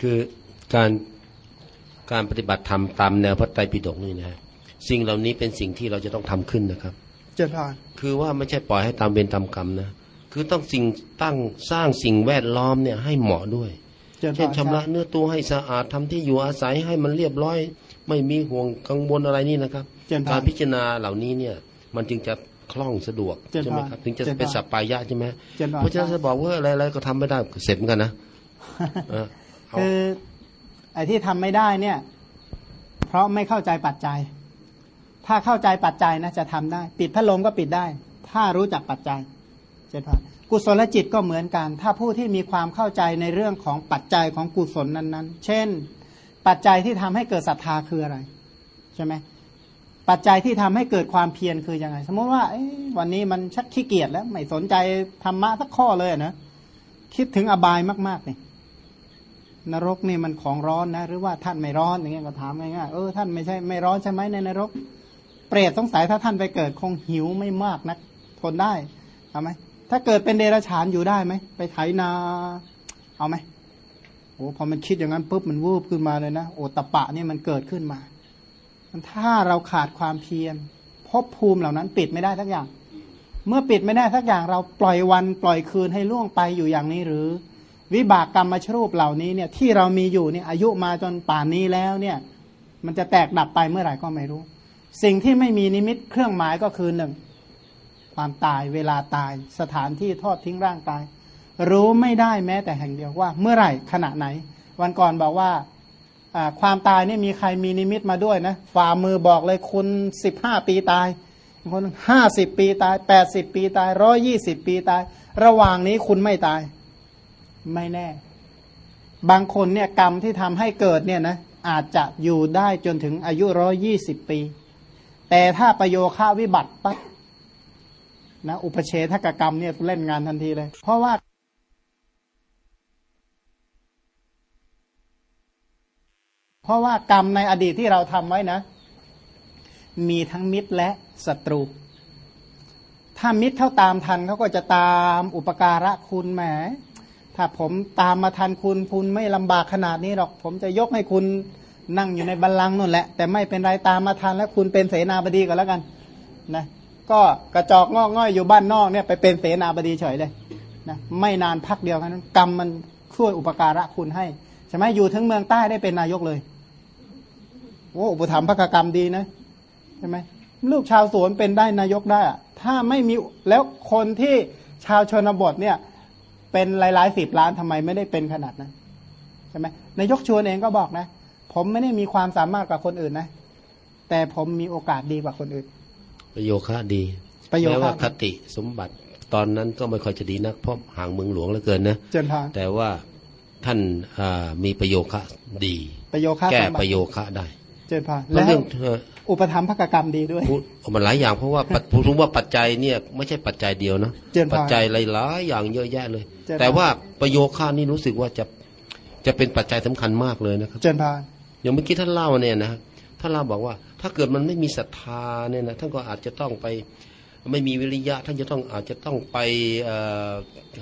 คือการการปฏิบัติธรรมตามแนวพระไตรปิฎกนี่นะสิ่งเหล่านี้เป็นสิ่งที่เราจะต้องทำขึ้นนะครับ เจริญพรคือว่าไม่ใช่ปล่อยให้ตามเวรตามกรรมนะคือต้องสิ่งตั้งสร้างสิ่งแวดล้อมเนี่ยให้เหมาะด้วยเจริญพเช่นรชำระเนื้อตัวให้สะอาดทำที่อยู่อาศัยให้มันเรียบร้อย ไม่มีห่วงกังวลอะไรนี่นะครับเจริญพการรพิจารณาเหล่านี้เนี่ยมันจึงจะคล่องสะดวกเจริญพรใช่ไหมครับถึงจะเจริญพรเป็นสัปปายะใช่ไหมเจริญพรเพราะฉะนั้นจะบอกว่าอะไรๆก็ทำไม่ได้เสร็จเหมือนกันนะเออเอา คือไอ้ที่ทำไม่ได้เนี่ย เพราะไม่เข้าใจปัจจัย ถ้าเข้าใจปัจจัยนะจะทำได้ ปิดพัดลมก็ปิดได้ ถ้ารู้จักปัจจัยเจนพรกุศลจิตก็เหมือนกัน ถ้าผู้ที่มีความเข้าใจในเรื่องของปัจจัยของกุศลนั้นๆ เช่น ปัจจัยที่ทำให้เกิดศรัทธาคืออะไรใช่ไหมปัจจัยที่ทำให้เกิดความเพียรคือยังไง สมมติว่าวันนี้มันชักขี้เกียจแล้ว ไม่สนใจธรรมะสักข้อเลยนะคิดถึงอบายมากๆเนี่ย นรกนี่มันของร้อนนะ หรือว่าท่านไม่ร้อนอย่างเงี้ยก็ถามง่ายๆเออท่านไม่ใช่ไม่ร้อนใช่ไหมในนรก เปรตสงสัยถ้าท่านไปเกิดคงหิวไม่มากนักทนได้เอาไหมถ้าเกิดเป็นเดรัจฉานอยู่ได้ไหมไปไถนา เอาไหมโอ้พอมันคิดอย่างนั้นปุ๊บมันวูบขึ้นมาเลยนะโอตะปะนี่มันเกิดขึ้นมามันถ้าเราขาดความเพียรภพภูมิเหล่านั้นปิดไม่ได้ทักอย่าง เมื่อปิดไม่ได้ทักอย่างเราปล่อยวันปล่อยคืนให้ล่วงไปอยู่อย่างนี้หรือ วิบากกรรมมาชรูปเหล่านี้เนี่ยที่เรามีอยู่เนี่ยอายุมาจนป่านนี้แล้วเนี่ยมันจะแตกดับไปเมื่อไหร่ก็ไม่รู้ สิ่งที่ไม่มีนิมิตเครื่องหมายก็คือหนึ่งความตายเวลาตายสถานที่ทอดทิ้งร่างกาย รู้ไม่ได้แม้แต่แห่งเดียวว่า เมื่อไหร่ขณะไหน วันก่อนบอกว่าความตายเนี่ยมีใครมีนิมิตมาด้วยนะฝ่ามือบอกเลยคุณสิบห้าปีตายคนห้าสิบปีตายแปดสิบปีตายร้อยี่สิบปีตาย ระหว่างนี้คุณไม่ตาย ไม่แน่ บางคนเนี่ยกรรมที่ทำให้เกิดเนี่ยนะอาจจะอยู่ได้จนถึงอายุร้อยี่สิบปี แต่ถ้าประโยค่าวิบัติปั๊บนะอุปเชษทกกรรมเนี่ยเล่นงานทันทีเลย เพราะว่าเพราะว่ากรรมในอดีตที่เราทำไว้นะ มีทั้งมิตรและศัตรู ถ้ามิตรเข้าตามทันเขาก็จะตามอุปการะคุณแหม ถ้าผมตามมาทันคุณคุณไม่ลำบากขนาดนี้หรอก ผมจะยกให้คุณนั่งอยู่ในบัลลังก์นั่นแหละ แต่ไม่เป็นไรตามมาทันแล้วคุณเป็นเสนาบดีก็แล้วกันนะก็กระจอกงอกง่อยอยู่บ้านนอกเนี่ยไปเป็นเสนาบดีเฉยเลยนะไม่นานพักเดียวแค่นั้นกรรมมันช่วยอุปการะคุณให้ใช่ไหมอยู่ถึงเมืองใต้ได้เป็นนายกเลยโอ้อุปถัมภกกรรมดีนะใช่ไหมลูกชาวสวนเป็นได้นายกได้อะถ้าไม่มีแล้วคนที่ชาวชนบทเนี่ย เป็นหลายๆสิบล้านทำไมไม่ได้เป็นขนาดนั้นใช่ไหมนายกชวนเองก็บอกนะ ผมไม่ได้มีความสามารถกว่าคนอื่นนะ แต่ผมมีโอกาสดีกว่าคนอื่น ประโยคะดีประโยคะแม้ว่าคติสมบัติตอนนั้นก็ไม่ค่อยจะดีนักเพราะห่างเมืองหลวงเหลือเกินนะเจนทางแต่ว่าท่านอ่ามีประโยคะดี ประโยคะแก้สมบัประติโยคะได้ เจนพานเพราะแล้วเรื่องเอ่ออุปธรรมภกกรรมดีด้วยพูดมันหลายอย่างเพราะว่าปัจผมรู้ว่าปัจจัยเนี่ยไม่ใช่ปัจจัยเดียวนะเจริญพรปัจจัยหลายๆอย่างเยอะแยะเลยเจริญพร แต่ว่าประโยคะนี่รู้สึกว่าจะจะเป็นปัจจัยสำคัญมากเลยนะครับเจนพานอย่างเมื่อกี้ท่านเล่าเนี่ยนะท่านเล่าบอกว่า ถ้าเกิดมันไม่มีศรัทธาเนี่ยนะท่านก็อาจจะต้องไปไม่มีวิริยะ ท่านจะต้องอาจจะต้องไปเอ่อ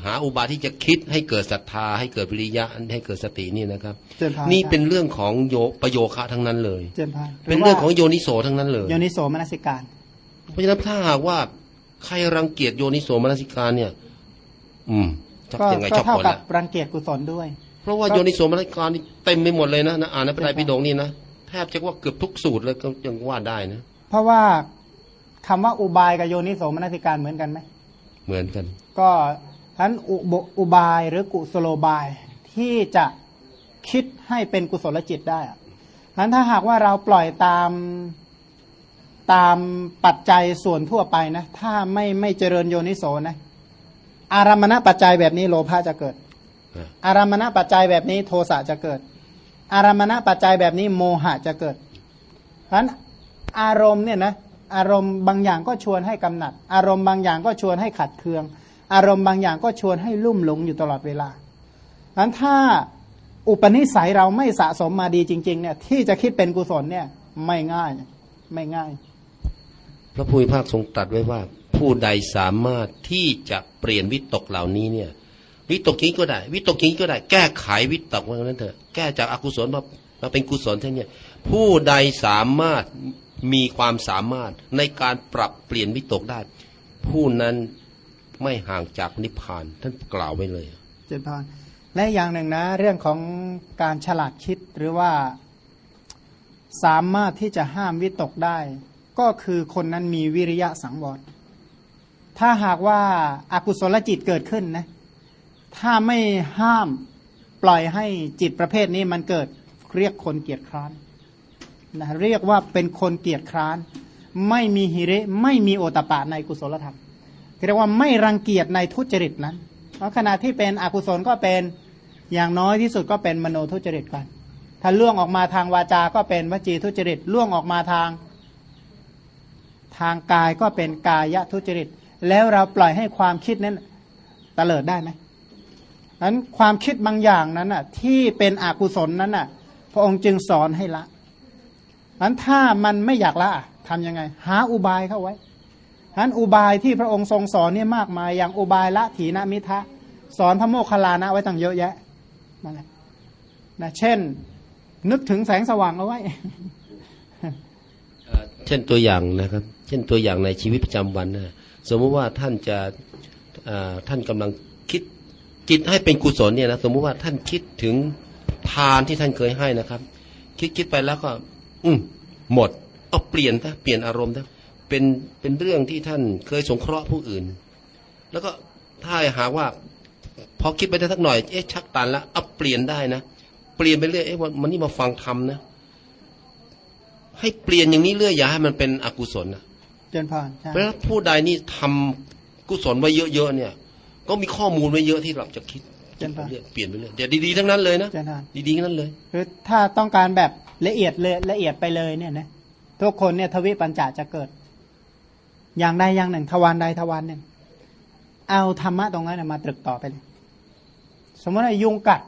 หาอุบายที่จะคิดให้เกิดศรัทธา ให้เกิดวิริยะให้เกิดสตินี่นะครับเจนพานนี่เป็นเรื่องของโยประโยคะทั้งนั้นเลยเจนพานเป็นเรื่องของโยนิโสทั้งนั้นเลย โยนิโสมนสิการ เพราะฉะนั้นถ้าหากว่าใครรังเกียจโยนิโสมนสิการเนี่ย อืม ชักก็ยังไงก็ชอบเท่าผลกับละรังเกียจกุศลด้วย เพราะว่าก็โยนิโสมนสิการนี่เต็มไปหมดเลยนะนะอ่านในพระไตรปิฎกนี่นะแทบจะว่าเกือบทุกสูตรเลยก็ยังว่าได้นะ เพราะว่าคำว่าอุบายกับโยนิโสมนสิการเหมือนกันไหมเหมือนกัน ก็ทั้นอุบอุบายหรือกุสโลบายที่จะคิดให้เป็นกุศลจิตได้อะทั้นถ้าหากว่าเราปล่อยตามตามปัจจัยส่วนทั่วไปนะ ถ้าไม่ไม่เจริญโยนิโสนะ อารามณปัจจัยแบบนี้โลภะจะเกิดอ่าอารามณปัจจัยแบบนี้โทสะจะเกิด อารามณปัจจัยแบบนี้โมหะจะเกิด เพราะฉะนั้นอารมณ์เนี่ยนะอารมณ์บางอย่างก็ชวนให้กำหนัด อารมณ์บางอย่างก็ชวนให้ขัดเคือง อารมณ์บางอย่างก็ชวนให้ลุ่มหลงอยู่ตลอดเวลาเพราะฉะนั้นถ้าอุปนิสัยเราไม่สะสมมาดีจริง ๆ เนี่ย ที่จะคิดเป็นกุศลเนี่ยไม่ง่าย ไม่ง่าย พระภูมิภาคทรงตรัสไว้ว่า ผู้ใดสามารถที่จะเปลี่ยนวิตกเหล่านี้เนี่ยวิตกอย่างนี้ก็ได้ วิตกอย่างนี้ก็ได้ แก้ไขวิตกว่างั้นเถอะแก้จากอากุศลมามาเป็นกุศลเท่านี้ผู้ใดสามารถมีความสามารถในการปรับเปลี่ยนวิตกได้ ผู้นั้นไม่ห่างจากนิพพาน ท่านกล่าวไว้เลยเจนพรและอย่างหนึ่งนะ เรื่องของการฉลาดคิดหรือว่าสามารถที่จะห้ามวิตกได้ ก็คือคนนั้นมีวิริยะสังวร ถ้าหากว่าอากุศลจิตเกิดขึ้นนะ ถ้าไม่ห้ามปล่อยให้จิตประเภทนี้มันเกิดเรียกคนเกียจคร้านนะเรียกว่าเป็นคนเกียจคร้าน ไม่มีหิริไม่มีโอตปะในกุศลธรรมเรียกว่าไม่รังเกียจในทุจริตนั้น เพราะขณะที่เป็นอกุศลก็เป็นอย่างน้อยที่สุดก็เป็นมโนทุจริตกันถ้าล่วงออกมาทางวาจา ก็เป็นวจีทุจริตล่วงออกมาทาง ทางกายก็เป็นกายทุจริต แล้วเราปล่อยให้ความคิดนั้นตะเลิดได้ไหมนั้นความคิดบางอย่างนั้นน่ะที่เป็นอกุศลนั้นน่ะ พระองค์จึงสอนให้ละนั้นถ้ามันไม่อยากละทำยังไง หาอุบายเข้าไว้นั้นอุบายที่พระองค์ทรงสอนเนี่ยมากมาย อย่างอุบายละถีนมิทะสอนพระโมคคัลลานะไว้ตั้งเยอะแยะนั่นแหละนะเช่น นึกถึงแสงสว่างเอาไว้เช่นตัวอย่างนะครับ เช่นตัวอย่างในชีวิตประจำวันนะ สมมุติว่าท่านจะท่านกำลังคิดจิตให้เป็นกุศลเนี่ยนะสมมุติว่าท่านคิดถึงทานที่ท่านเคยให้นะครับ คิดคิดไปแล้วก็ อืมหมดเอาเปลี่ยนนะเปลี่ยนอารมณ์นะเป็นเป็นเรื่องที่ท่านเคยสงเคราะห์ผู้อื่น แล้วก็ถ้าหากว่า พอคิดไปได้สักหน่อยเอ๊ะชักตันแล้วเอาเปลี่ยนได้นะเปลี่ยนไปเรื่อยเอ๊ะวันนี้มาฟังธรรมนะให้เปลี่ยนอย่างนี้เรื่อยอย่าให้มันเป็นอกุศลนะ เจนพานเพราะผู้ใดนี่ทำกุศลไว้เยอะๆเนี่ย ก็มีข้อมูลไว้เยอะที่เราจะคิดเปลี่ยนไปเรื่อยเดี๋ยวดีๆทั้งนั้นเลยนะดีๆทั้งนั้นเลยคือถ้าต้องการแบบละเอียดเลยละเอียดไปเลยเนี่ยนะทุกคนเนี่ยทวิปัญจาจะเกิด อย่างใดอย่างหนึ่ง ทวารใดทวารหนึ่ง เอาธรรมะตรงนั้นมาตรึกต่อไปเลย สมมติว่ายุงกัด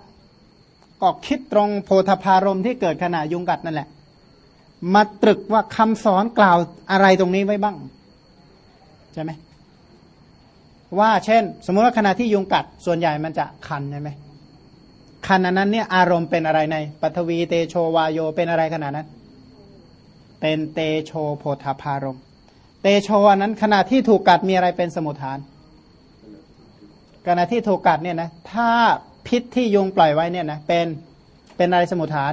ก็คิดตรงโพธพารมที่เกิดขณะยุงกัดนั่นแหละ มาตรึกว่าคำสอนกล่าวอะไรตรงนี้ไว้บ้าง ใช่ไหมว่าเช่น สมมติว่าขณะที่ยุงกัดส่วนใหญ่มันจะคันใช่ไหมคันนั้นเนี่ยอารมณ์เป็นอะไรในปฐวีเตโชวาโยเป็นอะไรขนาดนั้น เป็นเตโชโพธพารมเตโชอันนั้นขณะที่ถูกกัดมีอะไรเป็นสมุทฐานขณะที่ถูกกัดเนี่ยนะถ้าพิษที่ยุงปล่อยไว้เนี่ยนะเป็นเป็นอะไรสมุทฐาน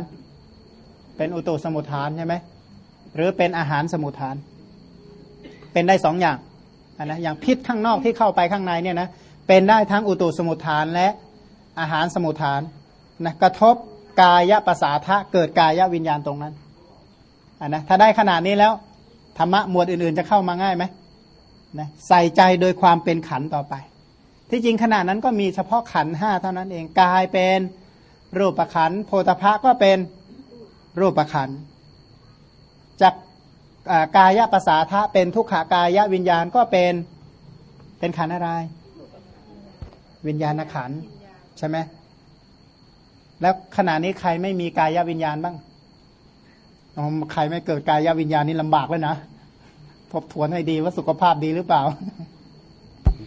เป็นอุตุสมุทฐานใช่ไหมหรือเป็นอาหารสมุทฐาน เป็นได้สองอย่างนะอย่างพิษข้างนอกที่เข้าไปข้างในเนี่ยนะเป็นได้ทั้งอุตุสมุทฐานและอาหารสมุทฐานนะกระทบกายภาษาทะเกิดกายวิญญาณตรงนั้นอ่านะถ้าได้ขนาดนี้แล้วธรรมะหมวดอื่นๆจะเข้ามาง่ายไหมนะใส่ใจโดยความเป็นขันต่อไป ที่จริงขนาดนั้นก็มีเฉพาะขันห้าเท่านั้นเองกายเป็นรูปขันโพธพะก็เป็น รูปขันจากกายภาษาทะเป็นทุกขากายวิญญาณก็เป็นเป็นขันอะไร วิญญาณขันใช่ไหมแล้วขณะนี้ใครไม่มีกายวิญญาณบ้างใครไม่เกิดกายวิญญาณนี่ลำบากเลยนะทบทวนให้ดีว่าสุขภาพดีหรือเปล่า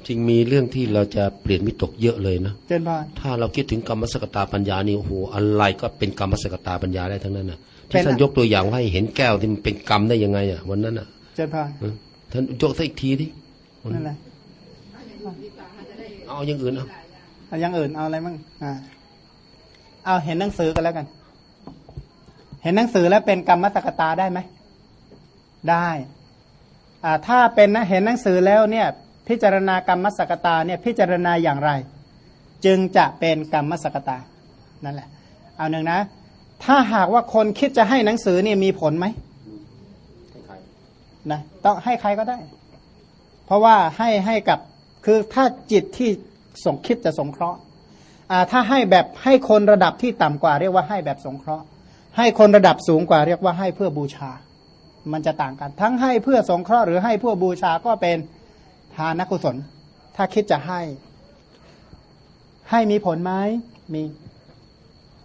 จริงมีเรื่องที่เราจะเปลี่ยนมิตกเยอะเลยนะเช่นว่าถ้าเราคิดถึงกรรมสกตาปัญญานี่โอ้โหอะไรก็เป็นกรรมสกตาปัญญาได้ทั้งนั้นนะที่ท่านยกตัวอย่างให้เห็นแก้วที่มันเป็นกรรมได้ยังไงอะวันนั้นอะเช่นว่าท่านยกสักอีกทีดินั่นแหละเอาอย่างอื่นเอาเอาอย่างอื่นเอาอะไรมั่งอ่าเอาเห็นหนังสือกันแล้วกัน เห็นหนังสือแล้วเป็นกรรมสกตาได้ไหมได้อ่าถ้าเป็นนะเห็นหนังสือแล้วเนี่ย พิจารณากรรมสกตาเนี่ยพิจารณาอย่างไร จึงจะเป็นกรรมสกตานั่นแหละ เอาหนึ่งนะ ถ้าหากว่าคนคิดจะให้หนังสือเนี่ยมีผลไหมนะต้องให้ใครก็ได้ เพราะว่าให้ให้กับคือถ้าจิตที่ส่งคิดจะสงเคราะห์ถ้าให้แบบให้คนระดับที่ต่ำกว่า เรียกว่าให้แบบสงเคราะห์ ให้คนระดับสูงกว่า เรียกว่าให้เพื่อบูชา มันจะต่างกัน ทั้งให้เพื่อสงเคราะห์หรือให้เพื่อบูชาก็เป็น ทานกุศล ถ้าคิดจะให้ ให้มีผลไหมมี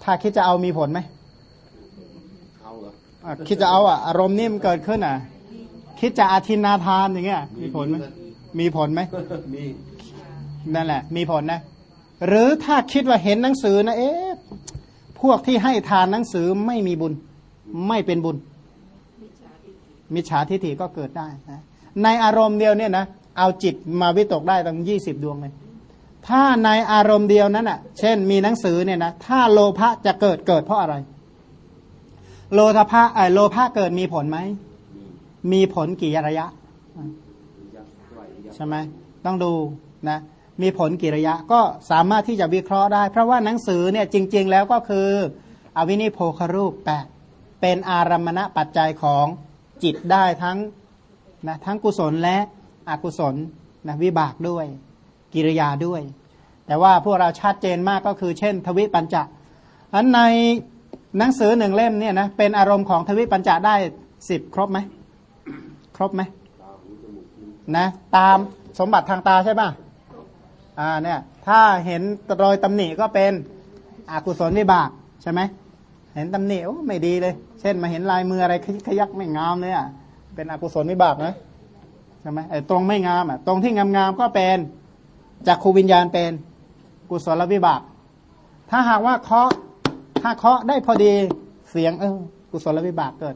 ถ้าคิดจะเอามีผลไหมเอาเหรอคิดจะเอาอะอารมณ์นิ่มเกิดขึ้นอะ คิดจะอาทินนาทานอย่างเงี้ย มีผลไหมมีผลไหมมีนั่นแหละ มีผลนะ หรือถ้าคิดว่าเห็นหนังสือนะเอ๊ะพวกที่ให้ทานหนังสือไม่มีบุญ ไม่เป็นบุญมิจฉาทิฏฐิก็เกิดได้นะในอารมณ์เดียวเนี่ยนะ เอาจิตมาวิตกได้ตั้งยี่สิบดวงเลย ถ้าในอารมณ์เดียวนั้นอะ เช่นมีหนังสือเนี่ยนะ ถ้าโลภะจะเกิดเกิดเพราะอะไร โลภะไอโลภะเกิดมีผลไหม มีผลกี่ระยะ ใช่ไหม ต้องดูนะ มีผลกี่ระยะ ก็สามารถที่จะวิเคราะห์ได้ เพราะว่าหนังสือเนี่ยจริง ๆ แล้วก็คือ อวินิโพครูปแปดเป็นอารมณปัจจัยของจิตได้ทั้งนะทั้งกุศลและ อกุศลนะวิบากด้วย กิริยาด้วย แต่ว่าพวกเราชัดเจนมากก็คือ เช่น ทวิปัญจะอันในหนังสือหนึ่งเล่มเนี่ยนะเป็นอารมณ์ของทวิปัญจะได้สิบครบไหมครบไหมนะตามสมบัติทางตาใช่ป่ะอ่าเนี่ยถ้าเห็นรอยตำหนิก็เป็นอกุศลวิบากใช่ไหมเห็นตำหนิโอ้ไม่ดีเลย เช่นมาเห็นลายมืออะไรขยักไม่งามเลยอะเป็นอกุศลวิบากนะ ช่ไหมไอ้ตรงไม่งามอะตรงที่งามๆก็เป็นจากครูวิญญาณเป็นกุศลวิบาก ถ้าหากว่าเคาะถ้าเคาะได้พอดีเสียงเออกุศลวิบากเกิด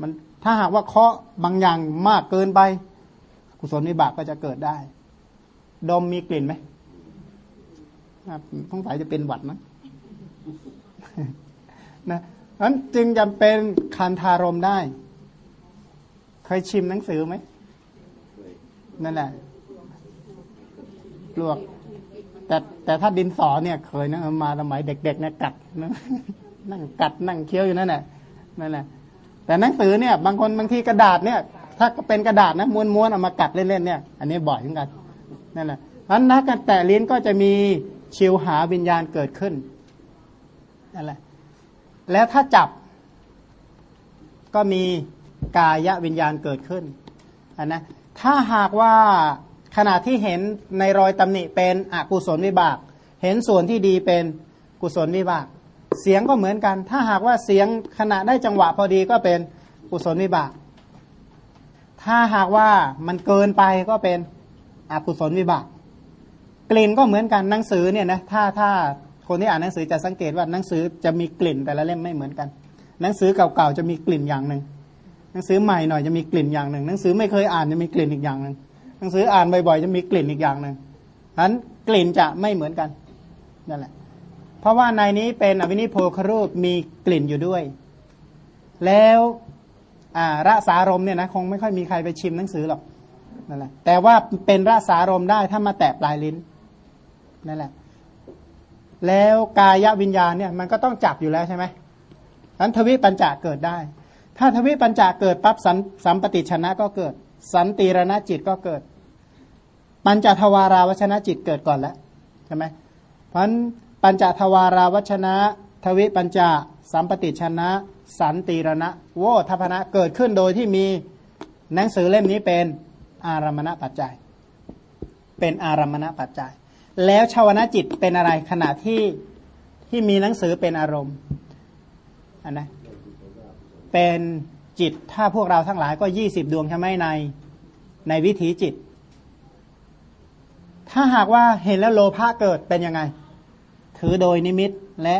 มันถ้าหากว่าเคาะบางอย่างมากเกินไป กุศลวิบากก็จะเกิดได้ ดมมีกลิ่นไหมต้องสายจะเป็นหวัดนะนะนั้นจึงจำเป็นคันธารมได้ เคยชิมหนังสือไหม นั่นแหละลวก แต่แต่ถ้าดินสอเนี่ยเคยนะมาสมัยเด็กๆเนี่ยกัดนะนั่งกัดนั่งเคี้ยวอยู่นั่นแหละนั่นแหละ แต่หนังสือเนี่ย บางคนบางทีกระดาษเนี่ย ถ้าเป็นกระดาษนะม้วนๆเอามากัดเล่นๆเนี่ย อันนี้บ่อยเหมือนกันนั่นแหละอันนักกันแต่ลิ้นก็จะมีชิวหาวิญญาณเกิดขึ้นนั่นแหละ แล้วถ้าจับ ก็มีกายวิญญาณเกิดขึ้นอันนะ ถ้าหากว่าขณะที่เห็นในรอยตำหนิเป็นอกุศลวิบาก เห็นส่วนที่ดีเป็นกุศลวิบาก เสียงก็เหมือนกัน ถ้าหากว่าเสียงขณะได้จังหวะพอดีก็เป็นกุศลวิบาก ถ้าหากว่ามันเกินไปก็เป็นอกุศลวิบาก กลิ่นก็เหมือนกันหนังสือเนี่ยนะถ้าถ้าคนที่อ่านหนังสือจะสังเกตว่าหนังสือจะมีกลิ่นแต่ละเล่มไม่เหมือนกัน หนังสือเก่าๆจะมีกลิ่นอย่างหนึ่ง หนังสือใหม่หน่อยจะมีกลิ่นอย่างหนึ่ง หนังสือไม่เคยอ่านจะมีกลิ่นอีกอย่างหนึ่งหนังสืออ่านบ่อยๆจะมีกลิ่นอีกอย่างหนึ่งฉะนั้นกลิ่นจะไม่เหมือนกันนั่นแหละ เพราะว่าในนี้เป็นอวินิโพครูปมีกลิ่นอยู่ด้วย แล้วระสารมเนี่ยนะคงไม่ค่อยมีใครไปชิมหนังสือหรอกนั่นแหละ แต่ว่าเป็นระสารมได้ถ้ามาแตะปลายลิ้นนั่นแหละ แล้วกายวิญญาณเนี่ยมันก็ต้องจับอยู่แล้วใช่ไหมนั้นทวิปัญจเกิดได้ ถ้าทวิปัญจเกิดปั๊บสัมสัมปติชนะก็เกิด สันติรณจิตก็เกิด ปัญจทวาราวชนะจิตเกิดก่อนแล้วใช่ไหมเพราะนั้นปัญจทวาราวชนะ ทวิปัญจสัมปติชนะ สันติรณะโวทัพนะเกิดขึ้นโดยที่มีหนังสือเล่มนี้เป็นอารมณปัจจัย เป็นอารมณปัจจัย แล้วชาวนะจิตเป็นอะไรขณะที่ที่มีหนังสือเป็นอารมณ์อันนะ เป็นจิตถ้าพวกเราทั้งหลายก็ยี่สิบดวงใช่ไหมในในวิถีจิต ถ้าหากว่าเห็นแล้วโลภะเกิดเป็นยังไง ถือโดยนิมิตและ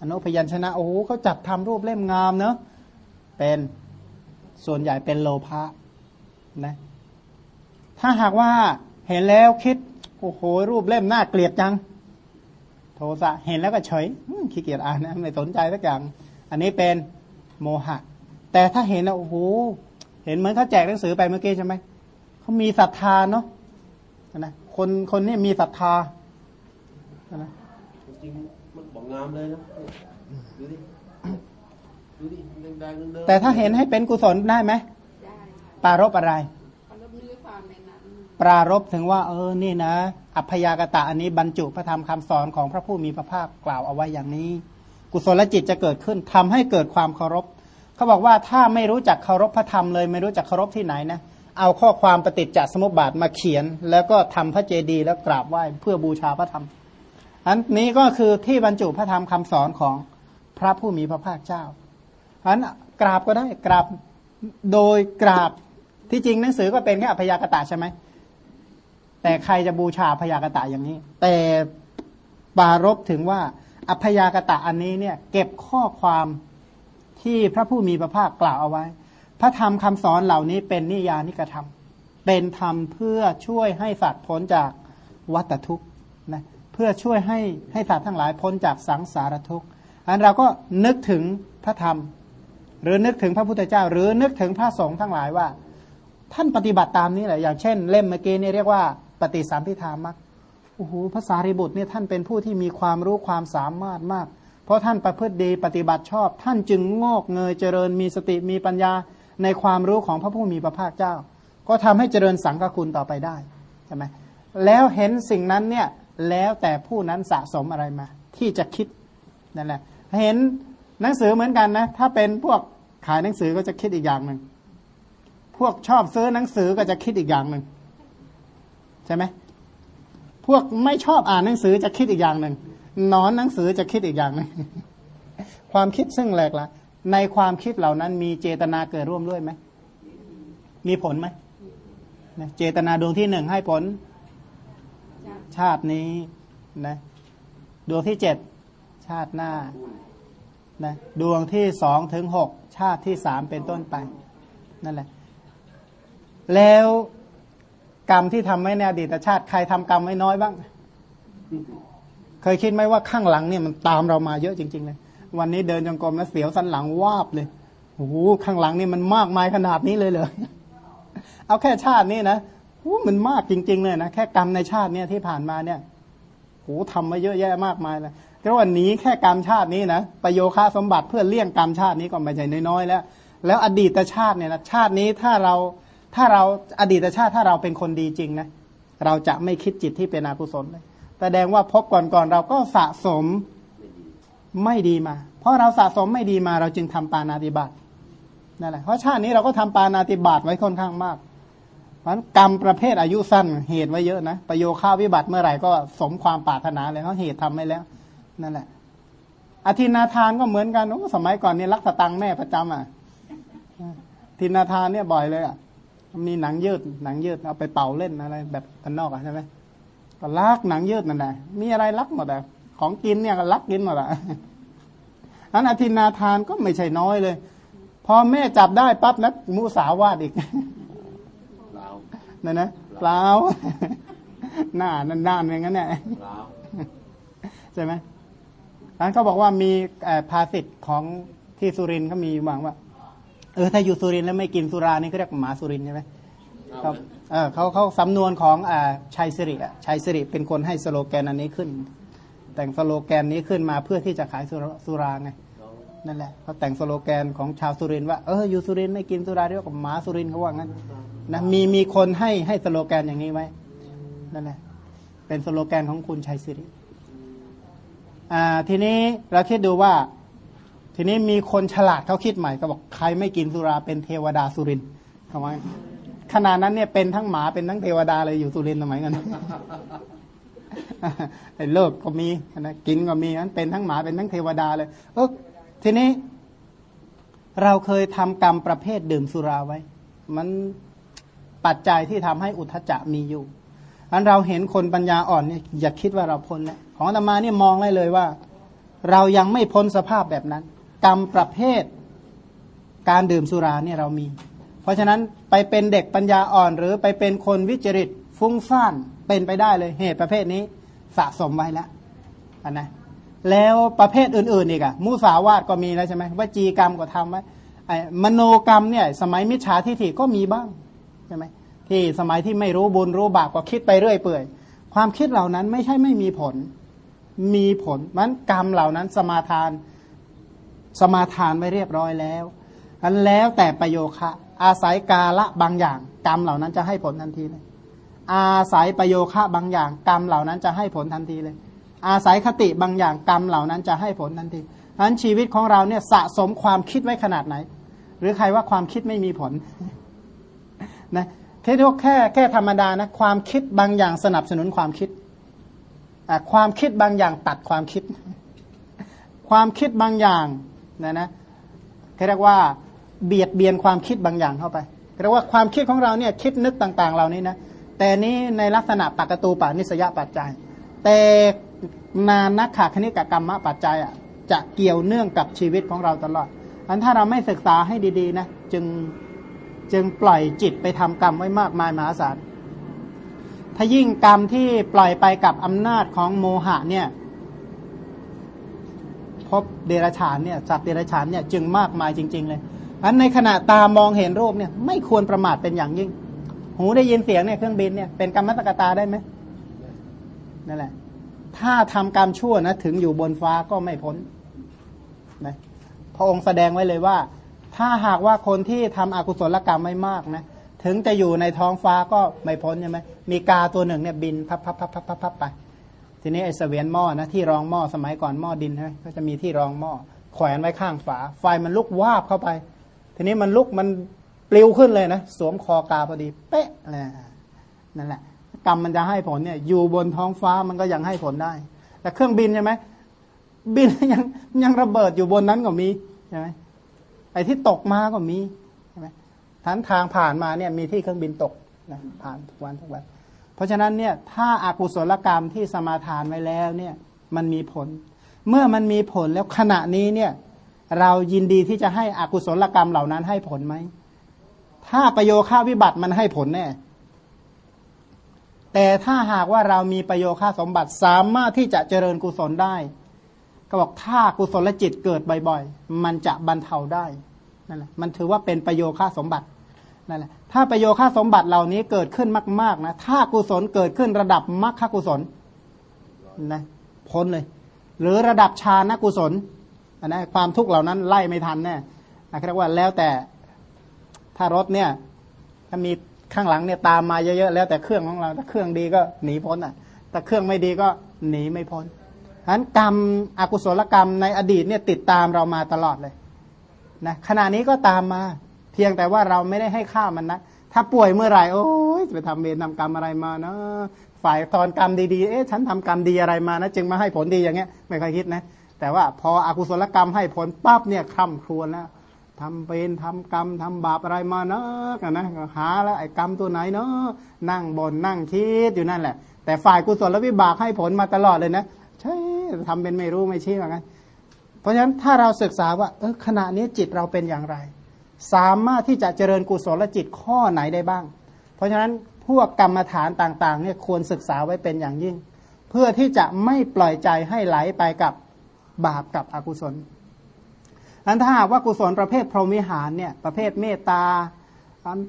อนุพยัญชนะโอ้โหเขาจับทำรูปเล่มงามเนอะเป็นส่วนใหญ่เป็นโลภะนะถ้าหากว่าเห็นแล้วคิดโอ้โหรูปเล่มน่าเกลียดจัง โทสะเห็นแล้วก็เฉยขี้เกียจอ่านนะไม่สนใจสักอย่าง อันนี้เป็น โมหะ แต่ถ้าเห็นแล้วโอ้โหเห็นเหมือนเขาแจกหนังสือไปเมื่อกี้ใช่ไหมเขามีศรัทธาเนาะนะคนคนนี้มีศรัทธานะจริงมันบอกงามเลยนะดูดิดูดิแดงๆเดิมๆแต่ถ้าเห็นให้เป็นกุศลได้ไหมได้ปรารบอะไรเขารับเนื้อความในนั้นปรารบถึงว่า เออนี่นะ อัพยากตะอันนี้บรรจุพระธรรมคำสอนของพระผู้มีพระภาคกล่าวเอาไว้อย่างนี้ กุศลจิตจะเกิดขึ้นทำให้เกิดความเคารพเขาบอกว่าถ้าไม่รู้จักเคารพพระธรรมเลย ไม่รู้จักเคารพที่ไหนนะเอาข้อความปฏิจจสมุปบาทมาเขียน แล้วก็ทำพระเจดีย์แล้วกราบไหว้เพื่อบูชาพระธรรม อันนี้ก็คือที่บรรจุพระธรรมคำสอนของพระผู้มีพระภาคเจ้าอันกราบก็ได้กราบโดยกราบที่จริงหนังสือก็เป็นแค่อพยากตะใช่ไหมแต่ใครจะบูชาพยากตะอย่างนี้ แต่ปารบถึงว่า อัพยากตะอันนี้เนี่ยเก็บข้อความที่พระผู้มีพระภาคกล่าวเอาไว้ พระธรรมคำสอนเหล่านี้เป็นนิยานิกธรรมเป็นธรรมเพื่อช่วยให้สัตว์พ้นจากวัฏทุกข์นะเพื่อช่วยให้ให้สัตว์ทั้งหลายพ้นจากสังสารทุกข์อันเราก็นึกถึงพระธรรม หรือนึกถึงพระพุทธเจ้า หรือนึกถึงพระสงฆ์ทั้งหลายว่า ท่านปฏิบัติตามนี้แหละอย่างเช่น เล่มเมื่อกี้นี่เรียกว่า ปฏิสัมพิธามัก โอ้โหภาษาริบุตรเนี่ยท่านเป็นผู้ที่มีความรู้ความสามารถมาก เพราะท่านประพฤติดีปฏิบัติชอบ ท่านจึงงอกเงยเจริญมีสติมีปัญญาในความรู้ของพระผู้มีพระภาคเจ้า ก็ทำให้เจริญสังฆคุณต่อไปได้ใช่ไหมแล้วเห็นสิ่งนั้นเนี่ยแล้วแต่ผู้นั้นสะสมอะไรมา ที่จะคิดนั่นแหละ เห็นหนังสือเหมือนกันนะ ถ้าเป็นพวกขายหนังสือก็จะคิดอีกอย่างหนึ่งพวกชอบซื้อหนังสือก็จะคิดอีกอย่างหนึ่งใช่ไหม พวกไม่ชอบอ่านหนังสือจะคิดอีกอย่างหนึ่งนอนหนังสือจะคิดอีกอย่างหนึ่งความคิดซึ่งแหลกละในความคิดเหล่านั้นมีเจตนาเกิดร่วมด้วยไหมมีผลไหมเจตนาดวงที่หนึ่งให้ผล ชาตินี้นะดวงที่เจ็ดชาติหน้านะดวงที่สองถึงหกชาติที่สามเป็นต้นไป นั่นแหละ แล้ว กรรมที่ทำไว้ในอดีตชาติใครทำกรรมไว้น้อยบ้าง เคยคิดไหมว่าข้างหลังเนี่ยมันตามเรามาเยอะจริง ๆ เลย วันนี้เดินจงกรมแล้วเสียวสันหลังวาบเลยโอ้โหข้างหลังนี่มันมากมายขนาดนี้เลยเลยเอาแค่ชาตินี้นะโอ้มันมากจริง ๆ เลยนะแค่กรรมในชาติเนี่ยที่ผ่านมาเนี่ยโอ้ทำมาเยอะแยะมากมายเลยแต่ว่านี้แค่กรรมชาตินี้นะประโยคาสมบัติเพื่อเลี่ยงกรรมชาตินี้ก็ไม่ใช่น้อยๆแล้ว แล้วอดีตชาติเนี่ยนะชาตินี้ถ้าเรา ถ้าเราอดีตชาติถ้าเราเป็นคนดีจริงนะเราจะไม่คิดจิตที่เป็นอกุศลเลยแสดงว่าพบก่อนๆเราก็สะสมไม่ดีมา เพราะเราสะสมไม่ดีมาเราจึงทำปานาติบาตนั่นแหละเพราะชาตินี้เราก็ทำปานาติบาตไว้ค่อนข้างมากเพราะกรรมประเภทอายุสั้นเหตุไว้เยอะนะประโยค่าวิบัติเมื่อไหร่ก็สมความปรารถนาเลยเขาเหตุทำไม่แล้ว นั่นแหละอธินาทานก็เหมือนกันโอ้สมัยก่อนนี่รักสตังแม่ประจำอะทินาทานเนี่ยบ่อยเลยอะ มีหนังยืดหนังยืดเอาไปเป่าเล่นอะไร แบบกันนอกอะใช่ไหมก็ลักหนังยืดนั่นแหละมีอะไรลักหมดอะของกินเนี่ยก็ลักกินหมดอะนั้นอธินาทานก็ไม่ใช่น้อยเลย พอแม่จับได้ปั๊บนะมุสาวาดอีกนั่นนะเปล่าหน้านั่นด้านอย่างนั้นเนี่ยใช่ไหมนั้นเขาบอกว่ามีภาษิตของที่สุรินเขามีอยู่บ้างว่า เออถ้าอยู่สุรินแล้วไม่กินสุรานี่เขาเรียกหมาสุรินใช่ไหมครับเออเขาเขาสำนวนของอ่าชัยสิริอะชัยสิริเป็นคนให้สโลแกนอันนี้ขึ้น แต่งสโลแกนนี้ขึ้นมาเพื่อที่จะขายสุราไงนั่นแหละเขาแต่งสโลแกนของชาวสุรินว่าเอออยู่สุรินไม่กินสุราเรียกว่าหมาสุรินเขาว่างั้นนะมีมีคนให้ให้สโลแกนอย่างนี้ไว้นั่นแหละเป็นสโลแกนของคุณชัยสิริอ่าทีนี้เราคิดดูว่า ทีนี้มีคนฉลาดเขาคิดใหม่ก็บอกใครไม่กินสุราเป็นเทวดาสุรินทำไมขนาดนั้นเนี่ยเป็นทั้งหมาเป็นทั้งเทวดาเลยอยู่สุรินทำไมกันไอ้เลิกก็มีนะกินก็มีนั้นเป็นทั้งหมาเป็นทั้งเทวดาเลย เออทีนี้ เราเคยทำกรรมประเภทดื่มสุราไว้ มันปัจจัยที่ทำให้อุทจจะมีอยู่อันเราเห็นคนปัญญาอ่อนเนี่ยอย่าคิดว่าเราพ้นแล้วของธรรมาเนี่ยมองได้เลยว่า เรายังไม่พ้นสภาพแบบนั้น กรรมประเภทการดื่มสุราเนี่ยเรามี เพราะฉะนั้นไปเป็นเด็กปัญญาอ่อน หรือไปเป็นคนวิจริตฟุ้งซ่านเป็นไปได้เลยเหตุประเภทนี้สะสมไว้แล้วนนะแล้วประเภทอื่น ๆ อีกอะมุสาวาตก็มีแล้วใช่ไหมวจีกรรมก็ทำไว้มโนกรรมเนี่ยสมัยมิจฉาทิฏฐิก็มีบ้างใช่ไหมที่สมัยที่ไม่รู้บุญรู้บาปก็คิดไปเรื่อยเปื่อย ความคิดเหล่านั้นไม่ใช่ไม่มีผล มีผลมันกรรมเหล่านั้นสมาทาน สมาทานไว้เรียบร้อยแล้วอันแล้วแต่ประโยคะ อาศัยกาละบางอย่าง กรรมเหล่านั้นจะให้ผลทันทีเลย อาศัยประโยคะบางอย่าง กรรมเหล่านั้นจะให้ผลทันทีเลย อาศัยคติบางอย่างกรรมเหล่านั้นจะให้ผลทันทีนั้นชีวิตของเราเนี่ยสะสมความคิดไว้ขนาดไหน หรือใครว่าความคิดไม่มีผลนะแค่แค่แค่ธรรมดานะความคิดบางอย่างสนับสนุนความคิดความคิดบางอย่างตัดความคิด ความคิดบางอย่าง นะนะเรียกว่าเบียดเบียนความคิดบางอย่างเข้าไปเรียกว่าความคิดของเราเนี่ยคิดนึกต่างๆเหล่านี้นะแต่นี้ในลักษณะปกตูปานิสยปัจจัย แต่นานักขาคณิกกรรมะปัจจัยอะจะเกี่ยวเนื่องกับชีวิตของเราตลอดอันถ้าเราไม่ศึกษาให้ดีๆนะจึงจึงปล่อยจิตไปทำกรรมไว้มากมายมหาศาลถ้ายิ่งกรรมที่ปล่อยไปกับอำนาจของโมหะเนี่ย พบเดรัจฉานเนี่ยสัตว์เดรัจฉานเนี่ยจึงมากมายจริง ๆ เลยอันในขณะตามองเห็นรูปเนี่ยไม่ควรประมาทเป็นอย่างยิ่ง หูได้ยินเสียงเนี่ยเครื่องบินเนี่ยเป็นกรรมตกตาได้ไหมนั่นแหละ ถ้าทำกรรมชั่วนะถึงอยู่บนฟ้าก็ไม่พ้นนะพระองค์แสดงไว้เลยว่า ถ้าหากว่าคนที่ทำอกุศลกรรมไม่มากนะถึงจะอยู่ในท้องฟ้าก็ไม่พ้นใช่ไหมมีกาตัวหนึ่งเนี่ยบินพับพับพับพับพับพับไป ทีนี้ไอ้เสวียนหม้อนะที่รองหม้อสมัยก่อนหม้อดินใช่ไหมก็จะมีที่รองหม้อแขวนไว้ข้างฝา ไฟมันลุกวาบเข้าไป ทีนี้มันลุกมันปลิวขึ้นเลยนะสวมคอกาพอดี เป๊ะเลยนั่นแหละกรรมมันจะให้ผลเนี่ย อยู่บนท้องฟ้ามันก็ยังให้ผลได้ แต่เครื่องบินใช่ไหมบินยังยังระเบิดอยู่บนนั้นก็มีใช่ไหมไอ้ที่ตกมาก็มีใช่ไหมทันทางผ่านมาเนี่ยมีที่เครื่องบินตกนะผ่านทุกวันทุกวัน ราะฉะนั้นเนี่ยถ้าอากุศลกรรมที่สมาทานไว้แล้วเนี่ยมันมีผล เมื่อมันมีผลแล้วขณะนี้เนี่ยเรายินดีที่จะให้อกุศลกรรมเหล่านั้นให้ผลไหม ถ้าประโยค่าวิบัติมันให้ผลแน่ แต่ถ้าหากว่าเรามีประโยค่าสมบัติสามารถที่จะเจริญกุศลได้ ก็บอกถ้ากุศลจิตเกิดบ่อยๆ มันจะบรรเทาได้นั่นแหละมันถือว่าเป็นประโยค่าสมบัติ นั่นแหละถ้าประโยค่าสมบัติเหล่านี้เกิดขึ้นมาก ๆ นะ ถ้ากุศลเกิดขึ้นระดับมรรคกุศลนะพ้นเลย หรือระดับฌานกุศลอันนั้นความทุกข์เหล่านั้นไล่ไม่ทันแน่เรียกว่าแล้วแต่ถ้ารถเนี่ย ถ้ามีข้างหลังเนี่ยตามมาเยอะๆแล้วแต่เครื่องของเรา ถ้าเครื่องดีก็หนีพ้นอะแต่เครื่องไม่ดีก็หนีไม่พ้นฉะนั้นกรรมอกุศลกรรมในอดีตเนี่ยติดตามเรามาตลอดเลยนะขณะนี้ก็ตามมา เพียงแต่ว่าเราไม่ได้ให้ข้ามันนะ ถ้าป่วยเมื่อไหร่โอ้ยจะไปทำเวรทำกรรมอะไรมาเนาะฝ่ายตอนกรรมดีๆ เอ๊ะฉันทำกรรมดีอะไรมานะ จึงมาให้ผลดีอย่างเงี้ยไม่เคยคิดนะ แต่ว่าพออกุศลกรรมให้ผลปั๊บเนี่ยคร่ำครวญแล้วทำเป็นทำกรรมทำบาปอะไรมาเนาะกันนะหาแล้วไอ้กรรมตัวไหนเนาะนั่งบนนั่งคิดอยู่นั่นแหละ แต่ฝ่ายกุศลวิบากให้ผลมาตลอดเลยนะใช่ทำเป็นไม่รู้ไม่ชี้เหมือนกันเพราะฉะนั้นถ้าเราศึกษาว่าเออขณะนี้จิตเราเป็นอย่างไร สามารถที่จะเจริญกุศลจิตข้อไหนได้บ้าง เพราะฉะนั้นพวกกรรมฐานต่างๆเนี่ยควรศึกษาไว้เป็นอย่างยิ่ง เพื่อที่จะไม่ปล่อยใจให้ไหลไปกับบาปกับอกุศลนั้นถ้าหากว่ากุศลประเภทพรหมิหารเนี่ยประเภทเมตตา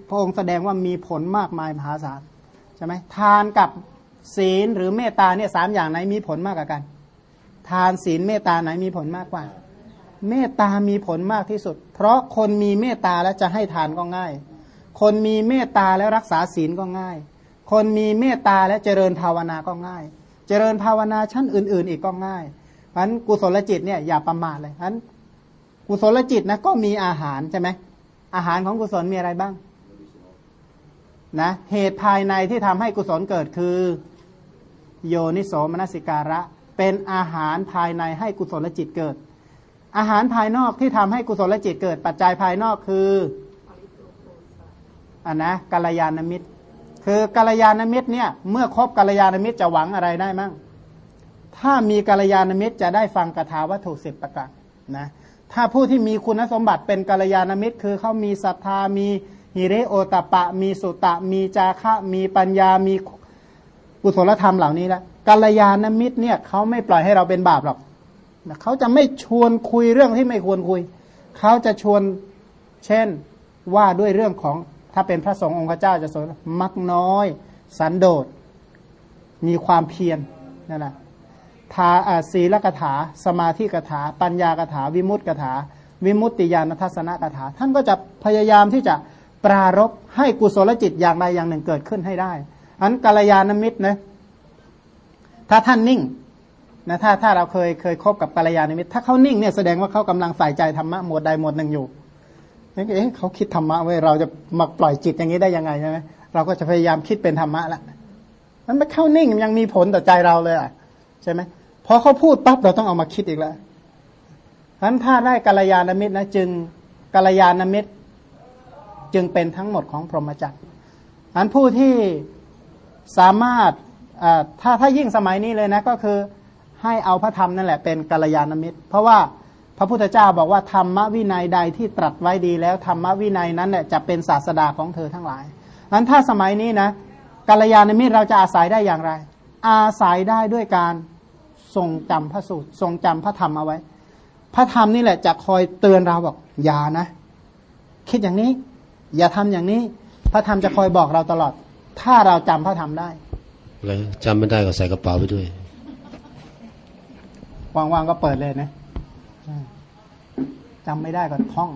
พระองค์แสดงว่ามีผลมากมายมหาศาลใช่ไหมทานกับศีลหรือเมตตาเนี่ยสามอย่างไหนมีผลมากกว่ากัน ทานศีลเมตตาไหนมีผลมากกว่า เมตตามีผลมากที่สุด เพราะคนมีเมตตาแล้วจะให้ทานก็ง่าย คนมีเมตตาแล้วรักษาศีลก็ง่าย คนมีเมตตาและเจริญภาวนาก็ง่าย เจริญภาวนาชั้นอื่น ๆ อีกก็ง่ายเพราะนั้นกุศลจิตเนี่ยอย่าประมาทเลยเพราะนั้นกุศลจิตนะก็มีอาหารใช่ไหมอาหารของกุศลมีอะไรบ้างนะเหตุภายในที่ทำให้กุศลเกิดคือ โยนิโสมนสิการะ เป็นอาหารภายในให้กุศลจิตเกิด อาหารภายนอกที่ทำให้กุศลจิตเกิดปัจจัยภายนอกคืออ่านะกัลยาณมิตร คือกัลยาณมิตรเนี่ย เมื่อครบกัลยาณมิตรจะหวังอะไรได้มั่งถ้ามีกัลยาณมิตรจะได้ฟังกถาวัตถุสิบประการนะถ้าผู้ที่มีคุณสมบัติเป็นกัลยาณมิตร คือเขามีศรัทธามีฮิริโอตปะ มีสุตะ มีจาคะมีปัญญามีกุศลธรรมเหล่านี้แล้วกัลยาณมิตรเนี่ยเขาไม่ปล่อยให้เราเป็นบาปหรอก เขาจะไม่ชวนคุยเรื่องที่ไม่ควรคุย เขาจะชวนเช่นว่าด้วยเรื่องของถ้าเป็นพระสงฆ์องค์เจ้าจะสอนมักน้อย สันโดษ มีความเพียรนั่นแหละทาศีลกถา สมาธิกถา ปัญญากถา วิมุตติกถา วิมุตติญาณทัศนกถา ท่านก็จะพยายามที่จะปรารบให้กุศลจิตอย่างใดอย่างหนึ่งเกิดขึ้นให้ได้อันกัลยาณมิตรนะถ้าท่านนิ่ง นะถ้าถ้าเราเคยเคยคบกับกัลยาณมิตรถ้าเขานิ่งเนี่ยแสดงว่าเขากำลังใส่ใจธรรมะหมวดใดหมวดหนึ่งอยู่เอ๊ะเขาคิดธรรมะไว้เราจะมาปล่อยจิตอย่างนี้ได้ยังไงใช่ไหมเราก็จะพยายามคิดเป็นธรรมะละมันไม่เข้านิ่งยังมีผลต่อใจเราเลยอะใช่ไหมพอเขาพูดปั๊บเราต้องเอามาคิดอีกแล้วฉะนั้นถ้าได้กัลยาณมิตรนะจึงกัลยาณมิตรจึงเป็นทั้งหมดของพรหมจรรย์อันผู้ที่สามารถถ้าถ้ายิ่งสมัยนี้เลยนะก็คือ ให้เอาพระธรรมนั่นแหละเป็นกัลยาณมิตร เพราะว่าพระพุทธเจ้าบอกว่าธรรมวินัยใดที่ตรัสไว้ดีแล้วธรรมวินัยนั้นเนี่ยจะเป็นศาสดาของเธอทั้งหลายนั้นถ้าสมัยนี้นะกัลยาณมิตรเราจะอาศัยได้อย่างไร อาศัยได้ด้วยการทรงจำพระสูตร ทรงจำพระธรรมเอาไว้ พระธรรมนี่แหละจะคอยเตือนเราบอกอย่านะ คิดอย่างนี้ อย่าทำอย่างนี้ พระธรรมจะคอยบอกเราตลอด ถ้าเราจำพระธรรมได้แล้วจำไม่ได้ก็ใส่กระเป๋าไปด้วย ว่างๆก็เปิดเลยนะใช่จำไม่ได้ก็ท่อง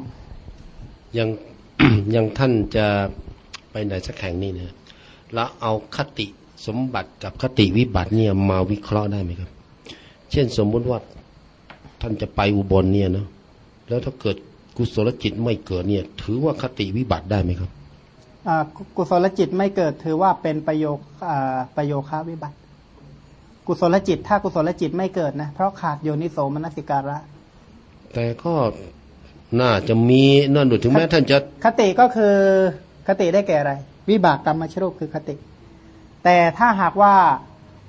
ยังยังท่านจะไปไหนสักแห่งนี่เนี่ยแล้วเอาคติสมบัติกับคติวิบัติเนี่ยมาวิเคราะห์ได้ไหมครับ เช่นสมมุติว่าท่านจะไปอุบลเนี่ยเนาะแล้วถ้าเกิดกุศลจิตไม่เกิดเนี่ย ถือว่าคติวิบัติได้ไหมครับอ่ากุกุศลจิตไม่เกิดถือว่าเป็นประโยคอ่าประโยคาวิบัติ กุศลจิต ถ้ากุศลจิตไม่เกิดนะ เพราะขาดโยนิโสมนสิการะ แต่ก็น่าจะมีนั่นดูถึงแม้ท่านจะ คติก็คือคติได้แก่อะไร วิบากกรรมชรูปคือคติ แต่ถ้าหากว่า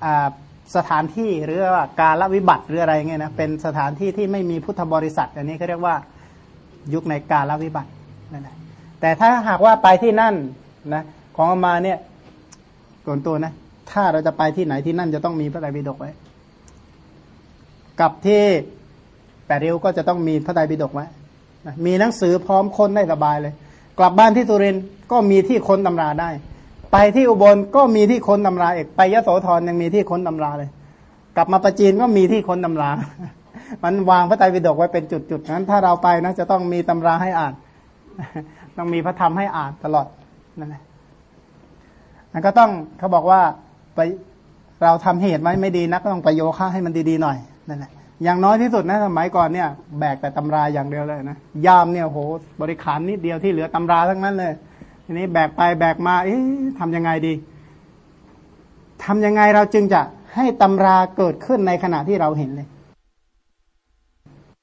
อ่าสถานที่หรือว่าการละวิบัติหรืออะไรเงี้ยนะเป็นสถานที่ที่ไม่มีพุทธบริษัท อันนี้เขาเรียกว่ายุคในการละวิบัตินั่นแหละแต่ถ้าหากว่าไปที่นั่นนะของอามาเนี่ยส่วนตัวนะ ถ้าเราจะไปที่ไหนที่นั่นจะต้องมีพระไตรปิฎกไว้ กับที่แปดริ้วก็จะต้องมีพระไตรปิฎกไว้มีหนังสือพร้อมค้นได้สบายเลย กลับบ้านที่ตุรินก็มีที่ค้นตำราได้ ไปที่อุบลก็มีที่ค้นตำราเอกไปยโสธรยังมีที่ค้นตำราเลย กลับมาประจีนก็มีที่ค้นตำรา มันวางพระไตรปิฎกไว้เป็นจุดๆนั้น ถ้าเราไปนะจะต้องมีตำราให้อ่าน ต้องมีพระธรรมให้อ่านตลอดนั่นแหละมันก็ต้องเขาบอกว่า ไปเราทำเหตุไว้ไม่ดีนักต้องไปโยคะให้มันดีๆหน่อยนั่นแหละอย่างน้อยที่สุดนะสมัยก่อนเนี่ยแบกแต่ตำราอย่างเดียวเลยนะยามเนี่ยโหบริขารนิดเดียวที่เหลือตำราทั้งนั้นเลยทีนี้แบกไปแบกมาเอ๊ะทำยังไงดีทำยังไงเราจึงจะให้ตำราเกิดขึ้นในขณะที่เราเห็นเลย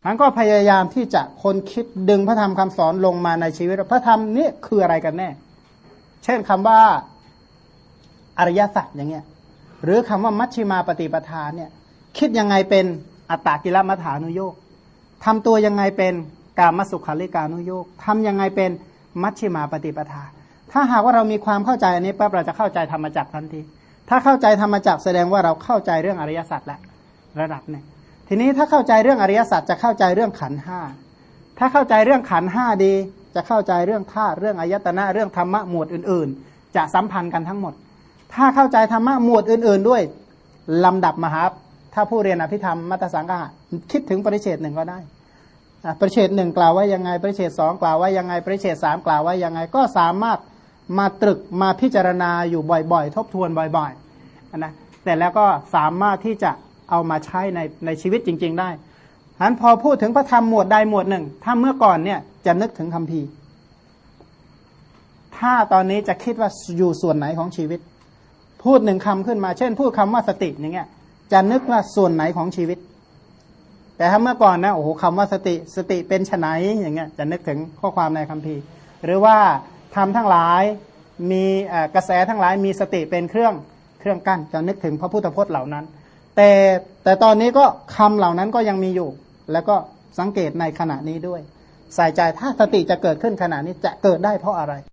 ทั้นก็พยายามที่จะคนคิดดึงพระธรรมคำสอนลงมาในชีวิตพระธรรมนี่คืออะไรกันแน่ เช่นคำว่า อริยสัจอย่างเงี้ยหรือคำว่ามัชชิมาปฏิปทานเนี่ยคิดยังไงเป็นอัตตกิลมัฐานุโยกทำตัวยังไงเป็นกามสุขาริการุโยกทำยังไงเป็นมัชชิมาปฏิปทา ถ้าหากว่าเรามีความเข้าใจอันนี้ปั๊บเราจะเข้าใจธรรมจักรทันที ถ้าเข้าใจธรรมจักรแสดงว่าเราเข้าใจเรื่องอริยสัจล้วระดับเนี่ยทีนี้ถ้าเข้าใจเรื่องอริยสัจจะเข้าใจเรื่องขันห้าถ้าเข้าใจเรื่องขันห้าดี จะเข้าใจเรื่องธาตุเรื่องอายตนะเรื่องธรรมะหมวดอื่น ๆ จะสัมพันธ์กันทั้งหมด ถ้าเข้าใจธรรมะหมวดอื่น ๆด้วยลำดับมหาถ้าผู้เรียนอภิธรรมมัตสังกะคิดถึงปริเฉดหนึ่งก็ได้ปริเฉดหนึ่งกล่าวว่ายังไง ปริเฉดสองกล่าวว่ายังไง ปริเฉดสามกล่าวว่ายังไง ก็สามารถมาตรึกมาพิจารณาอยู่บ่อยๆ ทบทวนบ่อยๆนะแต่แล้วก็สามารถที่จะเอามาใช้ในในชีวิตจริง ๆ ได้ฉะนั้นพอพูดถึงพระธรรมหมวดใดหมวดหนึ่ง ถ้าเมื่อก่อนเนี่ยจะนึกถึงคำพีถ้าตอนนี้จะคิดว่าอยู่ส่วนไหนของชีวิต พูดหนึ่งคำขึ้นมา เช่น พูดคำว่าสติอย่างเงี้ยจะนึกว่าส่วนไหนของชีวิต แต่ถ้าเมื่อก่อนนะโอ้โหคำว่าสติสติเป็นไนอย่างเงี้ยจะนึกถึงข้อความในคำพีหรือว่าทำทั้งหลายมีกระแสทั้งหลายมีสติเป็นเครื่องเครื่องกั้นจะนึกถึงพระพุทธพจน์เหล่านั้น แต่แต่ตอนนี้ก็คำเหล่านั้นก็ยังมีอยู่ แล้วก็สังเกตในขณะนี้ด้วย ใส่ใจถ้าสติจะเกิดขึ้นขณะนี้จะเกิดได้เพราะอะไร